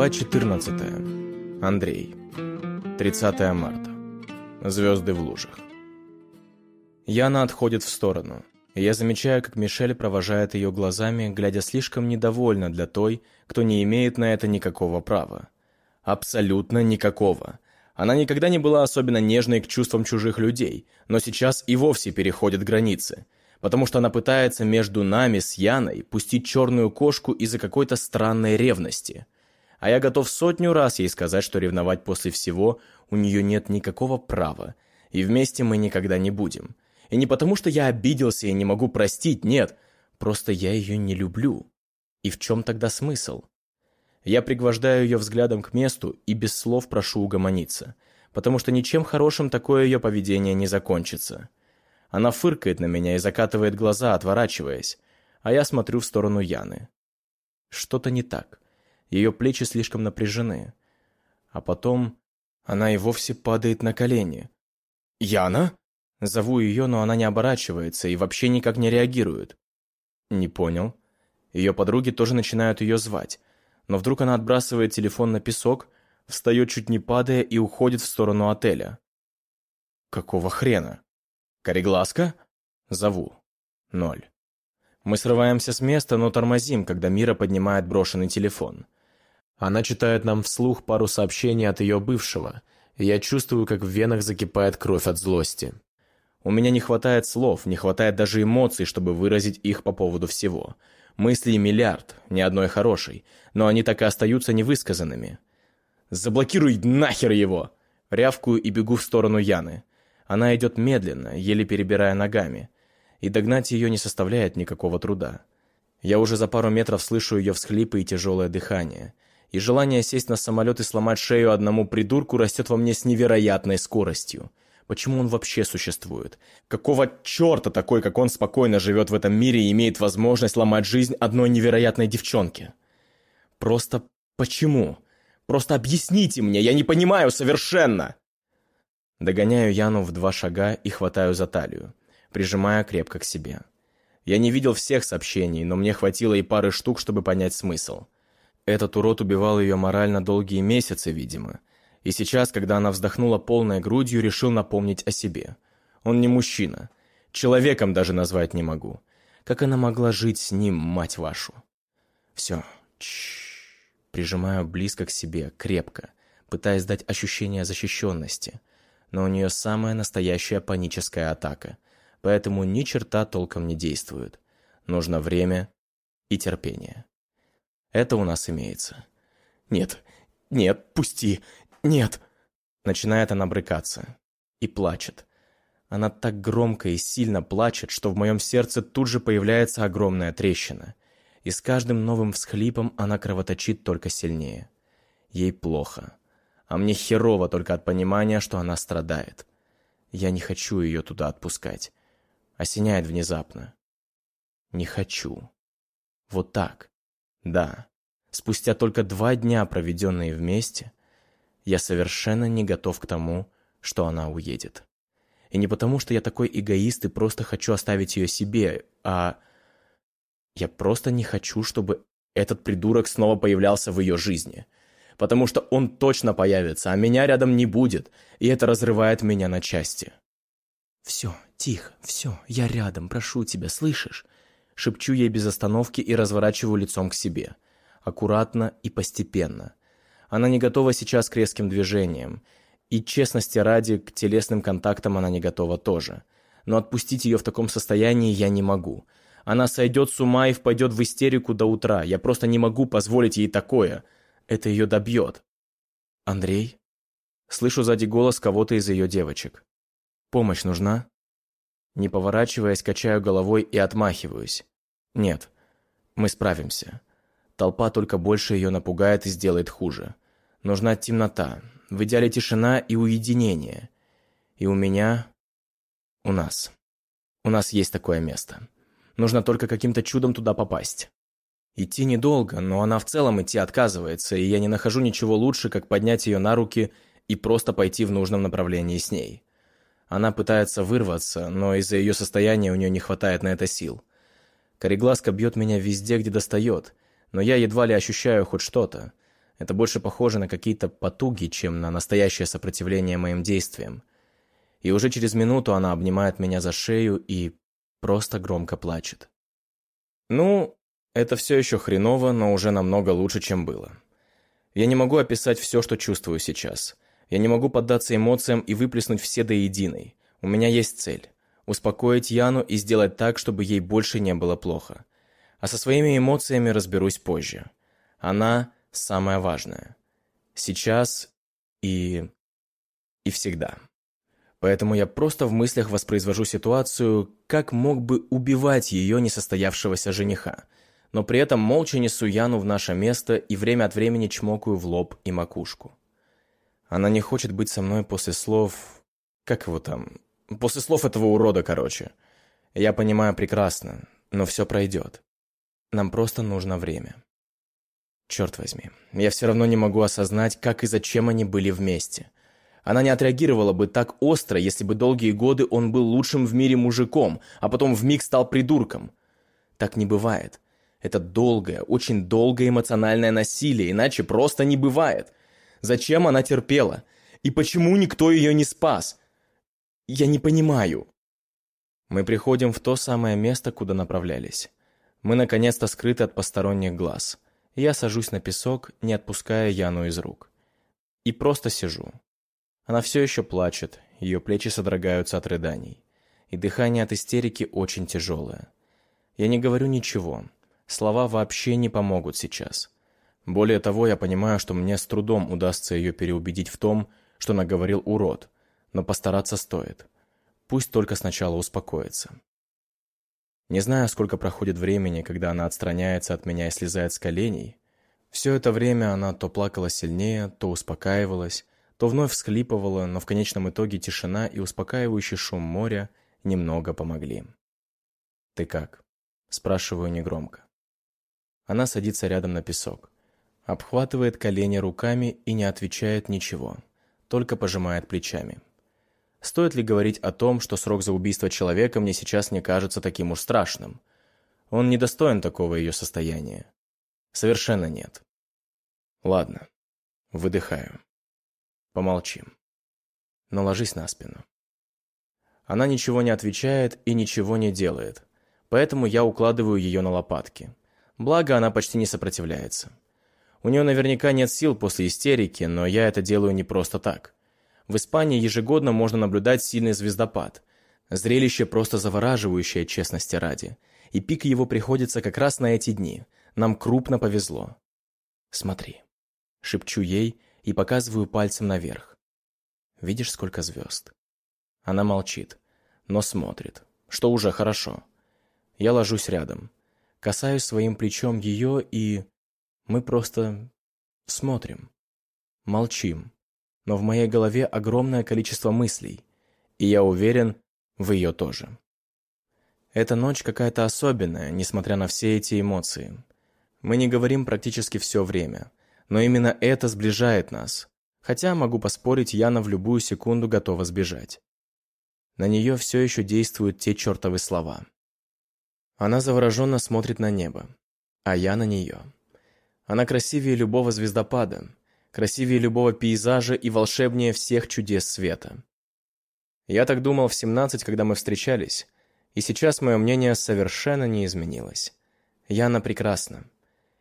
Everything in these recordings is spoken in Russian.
Глава 14. Андрей. 30 марта. Звезды в лужах. Яна отходит в сторону. я замечаю, как Мишель провожает ее глазами, глядя слишком недовольно для той, кто не имеет на это никакого права. Абсолютно никакого. Она никогда не была особенно нежной к чувствам чужих людей, но сейчас и вовсе переходит границы, потому что она пытается между нами с Яной пустить черную кошку из-за какой-то странной ревности – а я готов сотню раз ей сказать, что ревновать после всего у нее нет никакого права, и вместе мы никогда не будем. И не потому, что я обиделся и не могу простить, нет, просто я ее не люблю. И в чем тогда смысл? Я пригвождаю ее взглядом к месту и без слов прошу угомониться, потому что ничем хорошим такое ее поведение не закончится. Она фыркает на меня и закатывает глаза, отворачиваясь, а я смотрю в сторону Яны. Что-то не так. Ее плечи слишком напряжены. А потом она и вовсе падает на колени. «Яна?» Зову ее, но она не оборачивается и вообще никак не реагирует. Не понял. Ее подруги тоже начинают ее звать. Но вдруг она отбрасывает телефон на песок, встает чуть не падая и уходит в сторону отеля. Какого хрена? Корегласка? Зову. Ноль. Мы срываемся с места, но тормозим, когда Мира поднимает брошенный телефон. Она читает нам вслух пару сообщений от ее бывшего, я чувствую, как в венах закипает кровь от злости. У меня не хватает слов, не хватает даже эмоций, чтобы выразить их по поводу всего. Мыслей миллиард, ни одной хорошей, но они так и остаются невысказанными. «Заблокируй нахер его!» Рявкую и бегу в сторону Яны. Она идет медленно, еле перебирая ногами. И догнать ее не составляет никакого труда. Я уже за пару метров слышу ее всхлипы и тяжелое дыхание – и желание сесть на самолет и сломать шею одному придурку растет во мне с невероятной скоростью. Почему он вообще существует? Какого черта такой, как он, спокойно живет в этом мире и имеет возможность ломать жизнь одной невероятной девчонке? Просто почему? Просто объясните мне, я не понимаю совершенно!» Догоняю Яну в два шага и хватаю за талию, прижимая крепко к себе. Я не видел всех сообщений, но мне хватило и пары штук, чтобы понять смысл. Этот урод убивал ее морально долгие месяцы, видимо. И сейчас, когда она вздохнула полной грудью, решил напомнить о себе. Он не мужчина. Человеком даже назвать не могу. Как она могла жить с ним, мать вашу? Все. Чш. Прижимаю близко к себе, крепко, пытаясь дать ощущение защищенности. Но у нее самая настоящая паническая атака. Поэтому ни черта толком не действует. Нужно время и терпение. Это у нас имеется. Нет, нет, пусти, нет. Начинает она брыкаться. И плачет. Она так громко и сильно плачет, что в моем сердце тут же появляется огромная трещина. И с каждым новым всхлипом она кровоточит только сильнее. Ей плохо. А мне херово только от понимания, что она страдает. Я не хочу ее туда отпускать. Осеняет внезапно. Не хочу. Вот так. Да, спустя только два дня, проведенные вместе, я совершенно не готов к тому, что она уедет. И не потому, что я такой эгоист и просто хочу оставить ее себе, а... Я просто не хочу, чтобы этот придурок снова появлялся в ее жизни. Потому что он точно появится, а меня рядом не будет, и это разрывает меня на части. «Все, тихо, все, я рядом, прошу тебя, слышишь? Шепчу ей без остановки и разворачиваю лицом к себе. Аккуратно и постепенно. Она не готова сейчас к резким движениям. И, честности ради, к телесным контактам она не готова тоже. Но отпустить ее в таком состоянии я не могу. Она сойдет с ума и впадет в истерику до утра. Я просто не могу позволить ей такое. Это ее добьет. «Андрей?» Слышу сзади голос кого-то из ее девочек. «Помощь нужна?» Не поворачиваясь, качаю головой и отмахиваюсь. Нет, мы справимся. Толпа только больше ее напугает и сделает хуже. Нужна темнота, в идеале тишина и уединение. И у меня... У нас. У нас есть такое место. Нужно только каким-то чудом туда попасть. Идти недолго, но она в целом идти отказывается, и я не нахожу ничего лучше, как поднять ее на руки и просто пойти в нужном направлении с ней. Она пытается вырваться, но из-за ее состояния у нее не хватает на это сил. Корегласка бьет меня везде, где достает, но я едва ли ощущаю хоть что-то. Это больше похоже на какие-то потуги, чем на настоящее сопротивление моим действиям. И уже через минуту она обнимает меня за шею и просто громко плачет. Ну, это все еще хреново, но уже намного лучше, чем было. Я не могу описать все, что чувствую сейчас. Я не могу поддаться эмоциям и выплеснуть все до единой. У меня есть цель – успокоить Яну и сделать так, чтобы ей больше не было плохо. А со своими эмоциями разберусь позже. Она – самое важное. Сейчас и... и всегда. Поэтому я просто в мыслях воспроизвожу ситуацию, как мог бы убивать ее несостоявшегося жениха, но при этом молча несу Яну в наше место и время от времени чмокаю в лоб и макушку. Она не хочет быть со мной после слов... Как его там? После слов этого урода, короче. Я понимаю прекрасно, но все пройдет. Нам просто нужно время. Черт возьми, я все равно не могу осознать, как и зачем они были вместе. Она не отреагировала бы так остро, если бы долгие годы он был лучшим в мире мужиком, а потом вмиг стал придурком. Так не бывает. Это долгое, очень долгое эмоциональное насилие, иначе просто не бывает. Зачем она терпела? И почему никто ее не спас? Я не понимаю. Мы приходим в то самое место, куда направлялись. Мы наконец-то скрыты от посторонних глаз. Я сажусь на песок, не отпуская Яну из рук. И просто сижу. Она все еще плачет, ее плечи содрогаются от рыданий. И дыхание от истерики очень тяжелое. Я не говорю ничего. Слова вообще не помогут сейчас. Более того, я понимаю, что мне с трудом удастся ее переубедить в том, что наговорил урод, но постараться стоит. Пусть только сначала успокоится. Не знаю, сколько проходит времени, когда она отстраняется от меня и слезает с коленей. Все это время она то плакала сильнее, то успокаивалась, то вновь всхлипывала, но в конечном итоге тишина и успокаивающий шум моря немного помогли. «Ты как?» – спрашиваю негромко. Она садится рядом на песок. Обхватывает колени руками и не отвечает ничего, только пожимает плечами. Стоит ли говорить о том, что срок за убийство человека мне сейчас не кажется таким уж страшным? Он недостоин такого ее состояния. Совершенно нет. Ладно. Выдыхаю. Помолчим. Но ложись на спину. Она ничего не отвечает и ничего не делает, поэтому я укладываю ее на лопатки. Благо, она почти не сопротивляется. У нее наверняка нет сил после истерики, но я это делаю не просто так. В Испании ежегодно можно наблюдать сильный звездопад. Зрелище просто завораживающее, честности ради. И пик его приходится как раз на эти дни. Нам крупно повезло. Смотри. Шепчу ей и показываю пальцем наверх. Видишь, сколько звезд? Она молчит, но смотрит, что уже хорошо. Я ложусь рядом касаюсь своим плечом ее и... Мы просто смотрим, молчим. Но в моей голове огромное количество мыслей, и я уверен, в ее тоже. Эта ночь какая-то особенная, несмотря на все эти эмоции. Мы не говорим практически все время, но именно это сближает нас. Хотя, могу поспорить, Яна в любую секунду готова сбежать. На нее все еще действуют те чертовы слова. Она завороженно смотрит на небо, а я на нее. Она красивее любого звездопада, красивее любого пейзажа и волшебнее всех чудес света. Я так думал в 17, когда мы встречались, и сейчас мое мнение совершенно не изменилось. Яна прекрасна,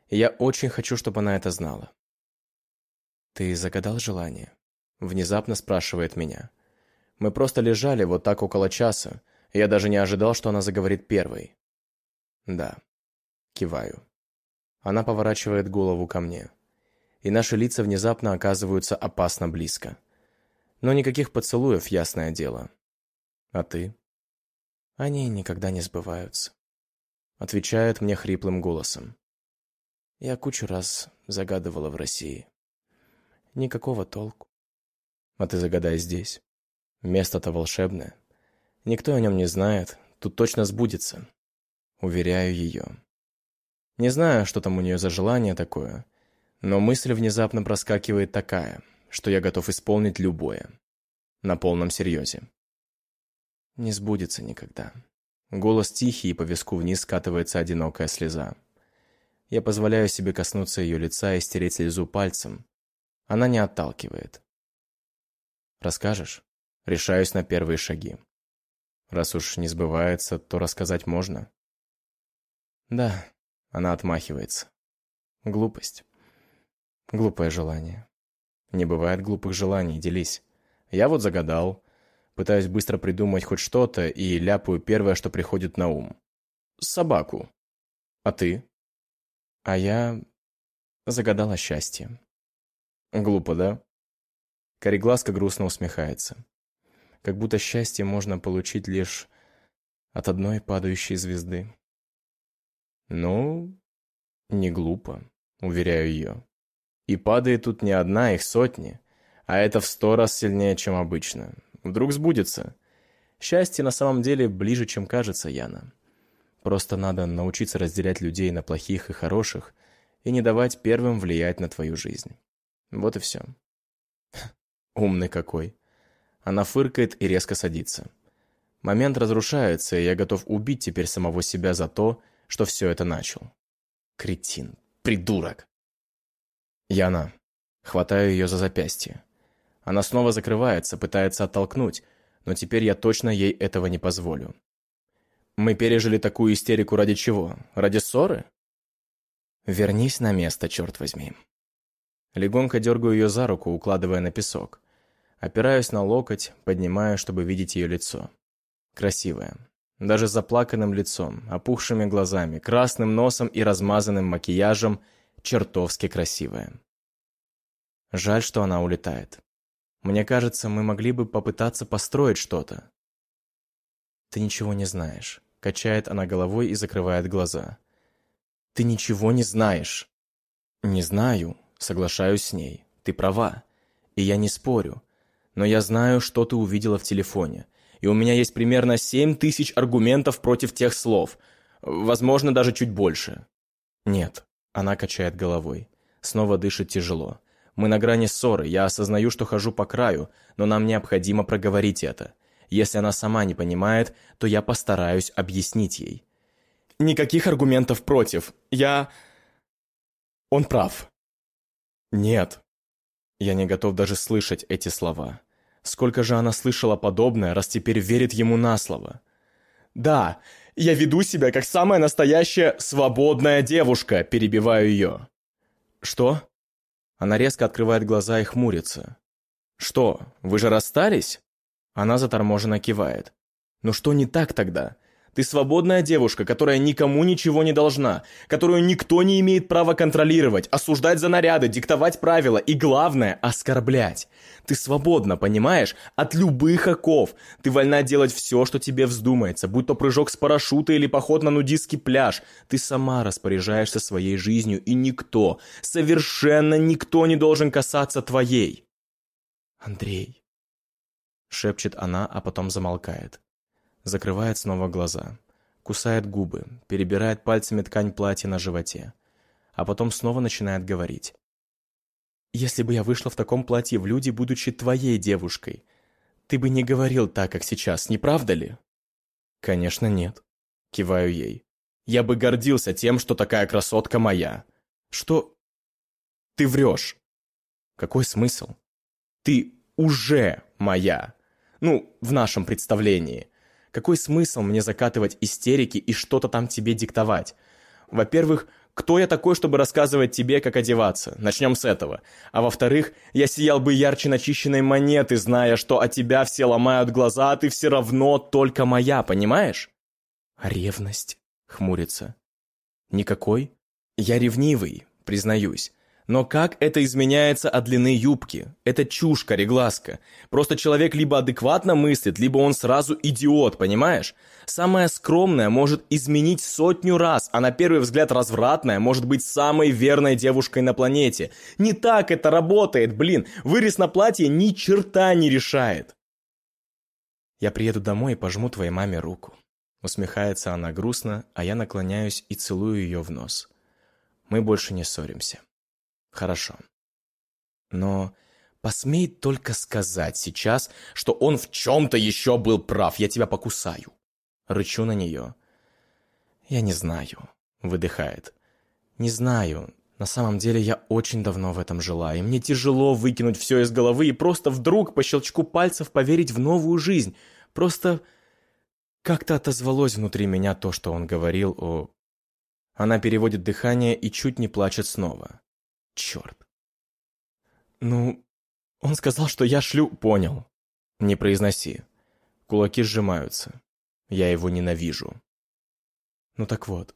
и я очень хочу, чтобы она это знала. «Ты загадал желание?» Внезапно спрашивает меня. Мы просто лежали вот так около часа, я даже не ожидал, что она заговорит первой. Да. Киваю. Она поворачивает голову ко мне. И наши лица внезапно оказываются опасно близко. Но никаких поцелуев, ясное дело. А ты? Они никогда не сбываются. Отвечает мне хриплым голосом. Я кучу раз загадывала в России. Никакого толку. А ты загадай здесь. Место-то волшебное. Никто о нем не знает. Тут точно сбудется. Уверяю ее. Не знаю, что там у нее за желание такое, но мысль внезапно проскакивает такая, что я готов исполнить любое. На полном серьезе. Не сбудется никогда. Голос тихий, и по виску вниз скатывается одинокая слеза. Я позволяю себе коснуться ее лица и стереть слезу пальцем. Она не отталкивает. «Расскажешь?» Решаюсь на первые шаги. Раз уж не сбывается, то рассказать можно. «Да», — она отмахивается. «Глупость. Глупое желание. Не бывает глупых желаний, делись. Я вот загадал. Пытаюсь быстро придумать хоть что-то и ляпаю первое, что приходит на ум. Собаку. А ты? А я загадала счастье. Глупо, да? Кореглазка грустно усмехается. Как будто счастье можно получить лишь от одной падающей звезды. Ну, не глупо, уверяю ее. И падает тут не одна, их сотни. А это в сто раз сильнее, чем обычно. Вдруг сбудется. Счастье на самом деле ближе, чем кажется, Яна. Просто надо научиться разделять людей на плохих и хороших и не давать первым влиять на твою жизнь. Вот и все. Умный какой. Она фыркает и резко садится. Момент разрушается, и я готов убить теперь самого себя за то, что все это начал. Кретин. Придурок. Яна. Хватаю ее за запястье. Она снова закрывается, пытается оттолкнуть, но теперь я точно ей этого не позволю. Мы пережили такую истерику ради чего? Ради ссоры? Вернись на место, черт возьми. Легонько дергаю ее за руку, укладывая на песок. Опираюсь на локоть, поднимаю, чтобы видеть ее лицо. Красивая. Даже с заплаканным лицом, опухшими глазами, красным носом и размазанным макияжем – чертовски красивая. Жаль, что она улетает. Мне кажется, мы могли бы попытаться построить что-то. Ты ничего не знаешь. Качает она головой и закрывает глаза. Ты ничего не знаешь. Не знаю, соглашаюсь с ней. Ты права. И я не спорю. Но я знаю, что ты увидела в телефоне. И у меня есть примерно семь тысяч аргументов против тех слов. Возможно, даже чуть больше. Нет, она качает головой. Снова дышит тяжело. Мы на грани ссоры, я осознаю, что хожу по краю, но нам необходимо проговорить это. Если она сама не понимает, то я постараюсь объяснить ей. Никаких аргументов против. Я... Он прав. Нет. Я не готов даже слышать эти слова. Сколько же она слышала подобное, раз теперь верит ему на слово. Да, я веду себя как самая настоящая свободная девушка, перебиваю ее. Что? Она резко открывает глаза и хмурится. Что, вы же расстались? Она заторможенно кивает. Ну что не так тогда? Ты свободная девушка, которая никому ничего не должна, которую никто не имеет права контролировать, осуждать за наряды, диктовать правила и, главное, оскорблять. Ты свободна, понимаешь? От любых оков. Ты вольна делать все, что тебе вздумается, будь то прыжок с парашюта или поход на нудистский пляж. Ты сама распоряжаешься своей жизнью, и никто, совершенно никто не должен касаться твоей. Андрей, шепчет она, а потом замолкает. Закрывает снова глаза. Кусает губы, перебирает пальцами ткань платья на животе. А потом снова начинает говорить. «Если бы я вышла в таком платье в люди, будучи твоей девушкой, ты бы не говорил так, как сейчас, не правда ли?» «Конечно нет», — киваю ей. «Я бы гордился тем, что такая красотка моя». «Что?» «Ты врешь». «Какой смысл?» «Ты уже моя». Ну, в нашем представлении. Какой смысл мне закатывать истерики и что-то там тебе диктовать? Во-первых, кто я такой, чтобы рассказывать тебе, как одеваться? Начнем с этого. А во-вторых, я сиял бы ярче начищенной монеты, зная, что от тебя все ломают глаза, а ты все равно только моя, понимаешь? Ревность, хмурится. Никакой? Я ревнивый, признаюсь. Но как это изменяется от длины юбки? Это чушь, кореглазка. Просто человек либо адекватно мыслит, либо он сразу идиот, понимаешь? Самая скромная может изменить сотню раз, а на первый взгляд развратная может быть самой верной девушкой на планете. Не так это работает, блин. Вырез на платье ни черта не решает. Я приеду домой и пожму твоей маме руку. Усмехается она грустно, а я наклоняюсь и целую ее в нос. Мы больше не ссоримся. Хорошо. Но посмей только сказать сейчас, что он в чем-то еще был прав. Я тебя покусаю. Рычу на нее. Я не знаю. Выдыхает. Не знаю, на самом деле я очень давно в этом жила, и мне тяжело выкинуть все из головы и просто вдруг по щелчку пальцев поверить в новую жизнь. Просто как-то отозвалось внутри меня то, что он говорил о... Она переводит дыхание и чуть не плачет снова. Черт. Ну, он сказал, что я шлю... Понял. Не произноси. Кулаки сжимаются. Я его ненавижу. Ну так вот,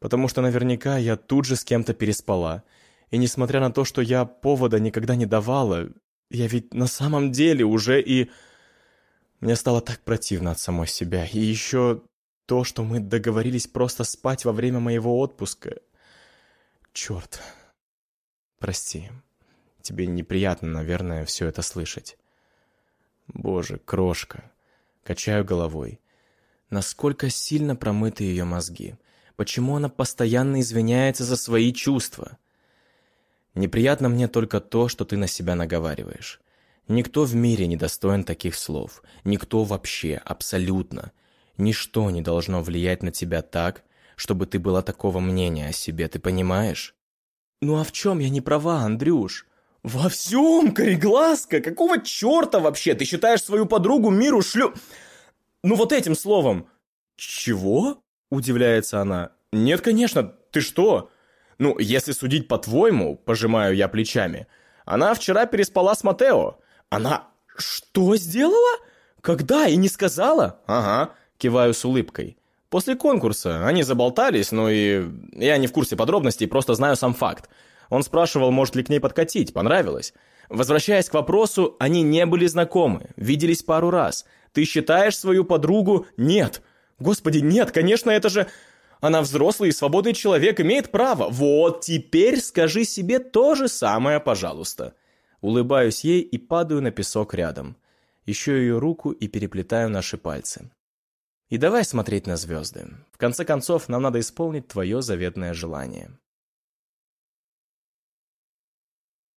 потому что наверняка я тут же с кем-то переспала. И несмотря на то, что я повода никогда не давала, я ведь на самом деле уже и... Мне стало так противно от самой себя. И еще то, что мы договорились просто спать во время моего отпуска. Черт. Прости. Тебе неприятно, наверное, все это слышать. Боже, крошка. Качаю головой. Насколько сильно промыты ее мозги. Почему она постоянно извиняется за свои чувства? Неприятно мне только то, что ты на себя наговариваешь. Никто в мире не достоин таких слов. Никто вообще, абсолютно. Ничто не должно влиять на тебя так, чтобы ты была такого мнения о себе, ты понимаешь? Ну а в чем я не права, Андрюш? Во всем, Корегласка! Какого черта вообще? Ты считаешь свою подругу миру шлю... Ну вот этим словом. Чего? Удивляется она. «Нет, конечно, ты что?» «Ну, если судить по-твоему, пожимаю я плечами, она вчера переспала с Матео. Она что сделала? Когда и не сказала?» «Ага», киваю с улыбкой. «После конкурса они заболтались, ну и я не в курсе подробностей, просто знаю сам факт. Он спрашивал, может ли к ней подкатить, понравилось. Возвращаясь к вопросу, они не были знакомы, виделись пару раз. Ты считаешь свою подругу? Нет. Господи, нет, конечно, это же... Она взрослый и свободный человек, имеет право. Вот теперь скажи себе то же самое, пожалуйста. Улыбаюсь ей и падаю на песок рядом. Ищу ее руку и переплетаю наши пальцы. И давай смотреть на звезды. В конце концов, нам надо исполнить твое заветное желание.